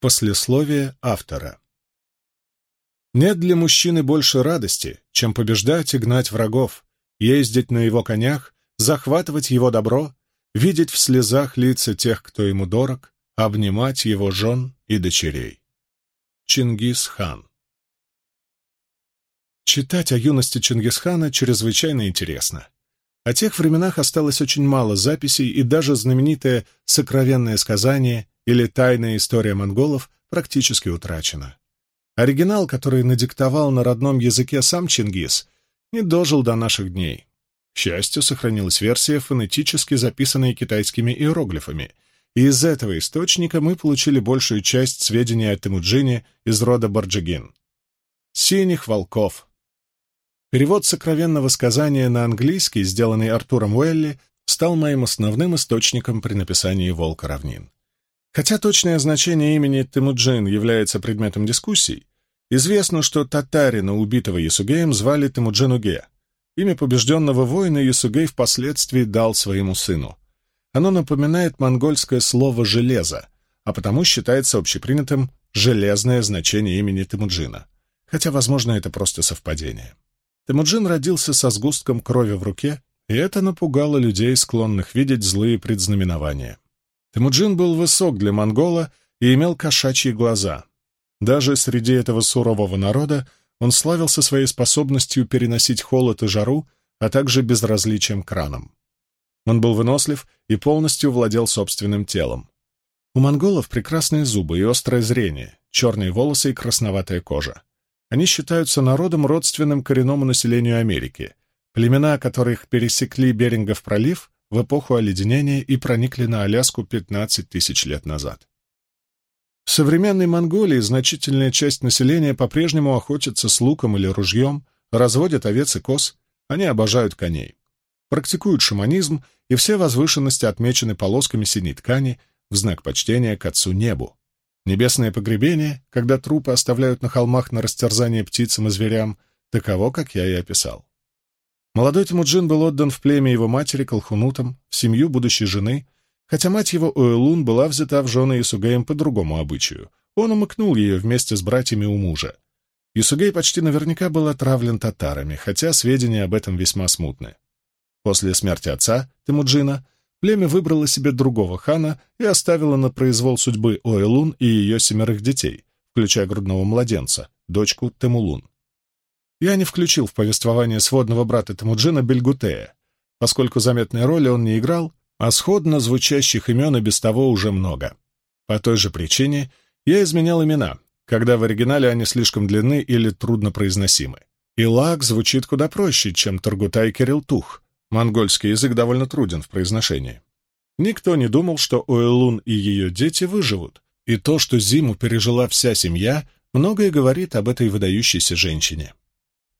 Послесловие автора. Нет для мужчины больше радости, чем побеждать и гнать врагов, ездить на его конях, захватывать его добро, видеть в слезах лица тех, кто ему дорог, обнимать его жен и дочерей. Чингис-хан Читать о юности Чингисхана чрезвычайно интересно. О тех временах осталось очень мало записей, и даже знаменитое «Сокровенное сказание» или «Тайная история монголов» практически утрачена. Оригинал, который надиктовал на родном языке сам Чингис, не дожил до наших дней. К счастью, сохранилась версия, фонетически записанная китайскими иероглифами, и из этого источника мы получили большую часть сведений о Темуджине из рода Барджигин. «Синих волков». Перевод сокровенного сказания на английский, сделанный Артуром Уэлли, стал моим основным источником при написании «Волка равнин». Хотя точное значение имени Темуджин является предметом дискуссий, известно, что татарина, убитого Ясугеем, звали Темуджин Уге. Имя побежденного воина Ясугей впоследствии дал своему сыну. Оно напоминает монгольское слово «железо», а потому считается общепринятым железное значение имени Темуджина, хотя, возможно, это просто совпадение. Темуджин родился со сгустком крови в руке, и это напугало людей, склонных видеть злые предзнаменования. Темуджин был высок для монгола и имел кошачьи глаза. Даже среди этого сурового народа он славился своей способностью переносить холод и жару, а также безразличием к ранам. Он был вынослив и полностью владел собственным телом. У монголов прекрасные зубы и острое зрение, черные волосы и красноватая кожа. Они считаются народом, родственным коренному населению Америки. Племена, которых пересекли Берингов пролив, в эпоху оледенения и проникли на Аляску 15 тысяч лет назад. В современной Монголии значительная часть населения по-прежнему охотится с луком или ружьем, разводят овец и коз, они обожают коней. Практикуют шаманизм, и все возвышенности отмечены полосками синей ткани в знак почтения к Отцу Небу. Небесное погребение, когда трупы оставляют на холмах на растерзание птицам и зверям, таково, как я и описал. Молодой Тимуджин был отдан в племя его матери Колхунутам, в семью будущей жены, хотя мать его Уэлун была взята в жены Исугеем по другому обычаю. Он умыкнул ее вместе с братьями у мужа. Исугей почти наверняка был отравлен татарами, хотя сведения об этом весьма смутны. После смерти отца, Тимуджина, племя выбрало себе другого хана и оставило на произвол судьбы Оэлун и ее семерых детей, включая грудного младенца, дочку Темулун я не включил в повествование сводного брата Тамуджина Бельгутея, поскольку заметной роли он не играл, а сходно звучащих имен и без того уже много. По той же причине я изменял имена, когда в оригинале они слишком длинны или труднопроизносимы. Илак звучит куда проще, чем Таргутай Кирилтух. Монгольский язык довольно труден в произношении. Никто не думал, что Уэлун и ее дети выживут, и то, что зиму пережила вся семья, многое говорит об этой выдающейся женщине.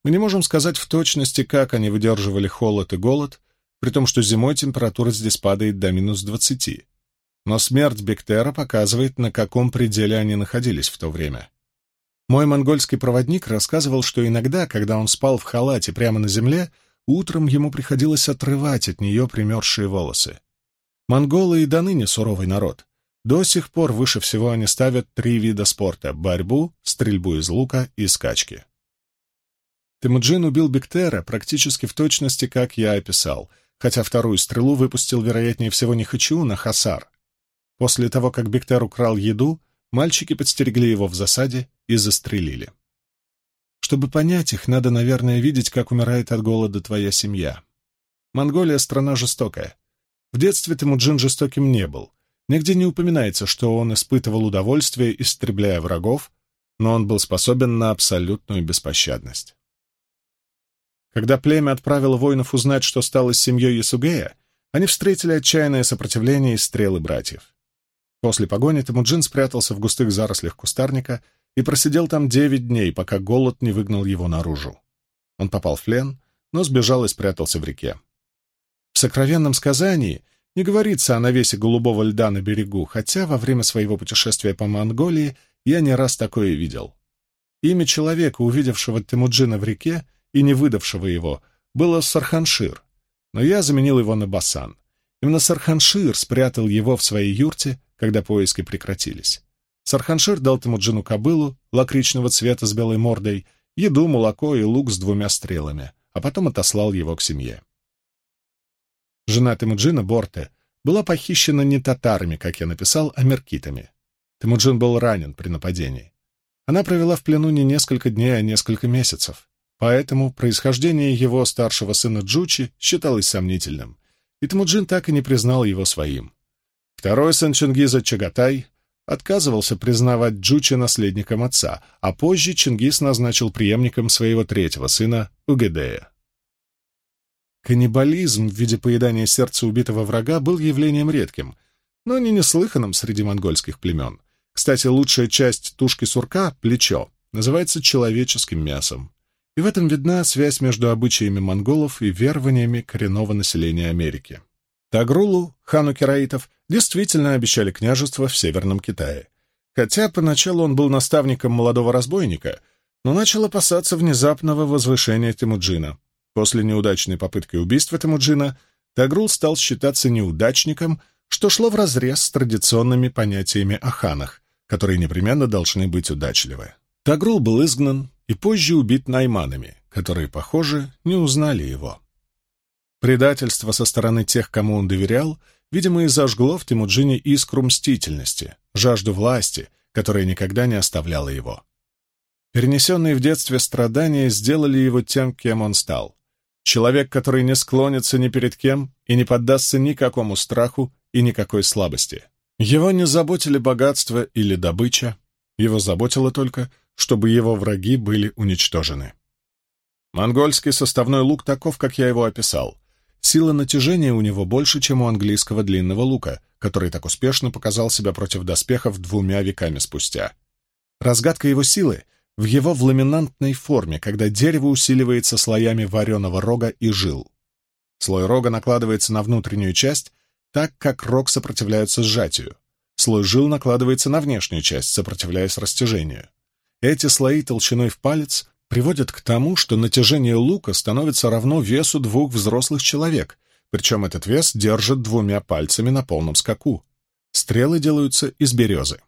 Мы не можем сказать в точности, как они выдерживали холод и голод, при том, что зимой температура здесь падает до минус двадцати. Но смерть Бектера показывает, на каком пределе они находились в то время. Мой монгольский проводник рассказывал, что иногда, когда он спал в халате прямо на земле, утром ему приходилось отрывать от нее примерзшие волосы. Монголы и до суровый народ. До сих пор выше всего они ставят три вида спорта — борьбу, стрельбу из лука и скачки. Темуджин убил Бектера практически в точности, как я описал, хотя вторую стрелу выпустил, вероятнее всего, не Хачу, на Хасар. После того, как Бектер украл еду, мальчики подстерегли его в засаде и застрелили. Чтобы понять их, надо, наверное, видеть, как умирает от голода твоя семья. Монголия — страна жестокая. В детстве Темуджин жестоким не был. Нигде не упоминается, что он испытывал удовольствие, истребляя врагов, но он был способен на абсолютную беспощадность. Когда племя отправило воинов узнать, что стало с семьей Ясугея, они встретили отчаянное сопротивление из стрелы братьев. После погони Темуджин спрятался в густых зарослях кустарника и просидел там девять дней, пока голод не выгнал его наружу. Он попал в плен, но сбежал и спрятался в реке. В сокровенном сказании не говорится о навесе голубого льда на берегу, хотя во время своего путешествия по Монголии я не раз такое видел. Имя человека, увидевшего Темуджина в реке, и не выдавшего его, было Сарханшир, но я заменил его на Басан. Именно Сарханшир спрятал его в своей юрте, когда поиски прекратились. Сарханшир дал Темуджину кобылу лакричного цвета с белой мордой, еду, молоко и лук с двумя стрелами, а потом отослал его к семье. Жена Темуджина, Борте, была похищена не татарами, как я написал, а меркитами. Темуджин был ранен при нападении. Она провела в плену не несколько дней, а несколько месяцев. Поэтому происхождение его старшего сына Джучи считалось сомнительным, и Темуджин так и не признал его своим. Второй сын Чингиза Чагатай отказывался признавать Джучи наследником отца, а позже Чингис назначил преемником своего третьего сына Угедея. Каннибализм в виде поедания сердца убитого врага был явлением редким, но не неслыханным среди монгольских племен. Кстати, лучшая часть тушки сурка — плечо — называется человеческим мясом. И в этом видна связь между обычаями монголов и верованиями коренного населения Америки. Тагрулу, хану кераитов, действительно обещали княжество в Северном Китае. Хотя поначалу он был наставником молодого разбойника, но начал опасаться внезапного возвышения Тимуджина, После неудачной попытки убийства Темуджина Тагрул стал считаться неудачником, что шло вразрез с традиционными понятиями о ханах, которые непременно должны быть удачливы. Тагрул был изгнан и позже убит найманами, которые, похоже, не узнали его. Предательство со стороны тех, кому он доверял, видимо, и зажгло в Темуджине искру мстительности, жажду власти, которая никогда не оставляла его. Перенесенные в детстве страдания сделали его тем, кем он стал. Человек, который не склонится ни перед кем и не поддастся никакому страху и никакой слабости. Его не заботили богатство или добыча, его заботило только, чтобы его враги были уничтожены. Монгольский составной лук таков, как я его описал. Сила натяжения у него больше, чем у английского длинного лука, который так успешно показал себя против доспехов двумя веками спустя. Разгадка его силы в его в ламинантной форме, когда дерево усиливается слоями вареного рога и жил. Слой рога накладывается на внутреннюю часть, так как рог сопротивляется сжатию. Слой жил накладывается на внешнюю часть, сопротивляясь растяжению. Эти слои толщиной в палец приводят к тому, что натяжение лука становится равно весу двух взрослых человек, причем этот вес держит двумя пальцами на полном скаку. Стрелы делаются из березы.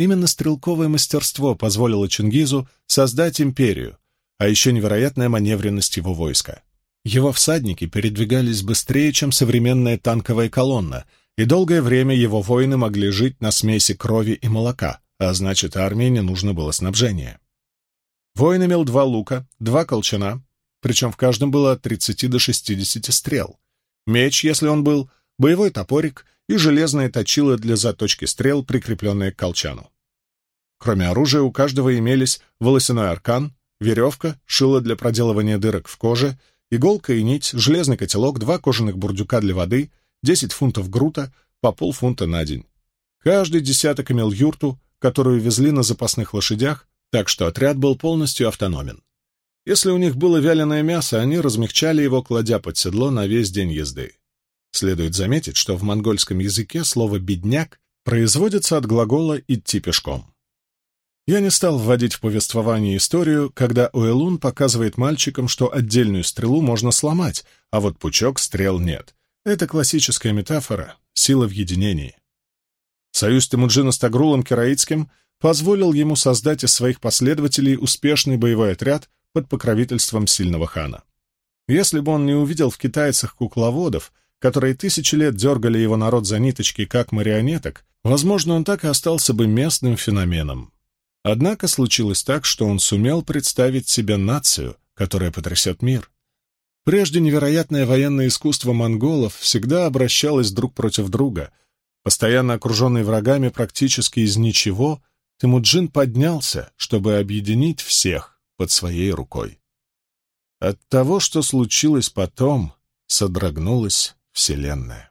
Именно стрелковое мастерство позволило Чингизу создать империю, а еще невероятная маневренность его войска. Его всадники передвигались быстрее, чем современная танковая колонна, и долгое время его воины могли жить на смеси крови и молока, а значит, армии не нужно было снабжение. Воин имел два лука, два колчана, причем в каждом было от 30 до 60 стрел. Меч, если он был, боевой топорик и железное точило для заточки стрел, прикрепленное к колчану. Кроме оружия у каждого имелись волосяной аркан, веревка, шило для проделывания дырок в коже, иголка и нить, железный котелок, два кожаных бурдюка для воды, 10 фунтов грута, по полфунта на день. Каждый десяток имел юрту, которую везли на запасных лошадях, так что отряд был полностью автономен. Если у них было вяленое мясо, они размягчали его, кладя под седло на весь день езды. Следует заметить, что в монгольском языке слово «бедняк» производится от глагола «идти пешком». Я не стал вводить в повествование историю, когда Уэлун показывает мальчикам, что отдельную стрелу можно сломать, а вот пучок стрел нет. Это классическая метафора — сила в единении. Союз Темуджина с Тагрулом Кераицким позволил ему создать из своих последователей успешный боевой отряд под покровительством сильного хана. Если бы он не увидел в китайцах кукловодов, которые тысячи лет дергали его народ за ниточки, как марионеток, возможно, он так и остался бы местным феноменом. Однако случилось так, что он сумел представить себе нацию, которая потрясет мир. Прежде невероятное военное искусство монголов всегда обращалось друг против друга. Постоянно окруженный врагами практически из ничего, Темуджин поднялся, чтобы объединить всех под своей рукой. От того, что случилось потом, содрогнулась Вселенная.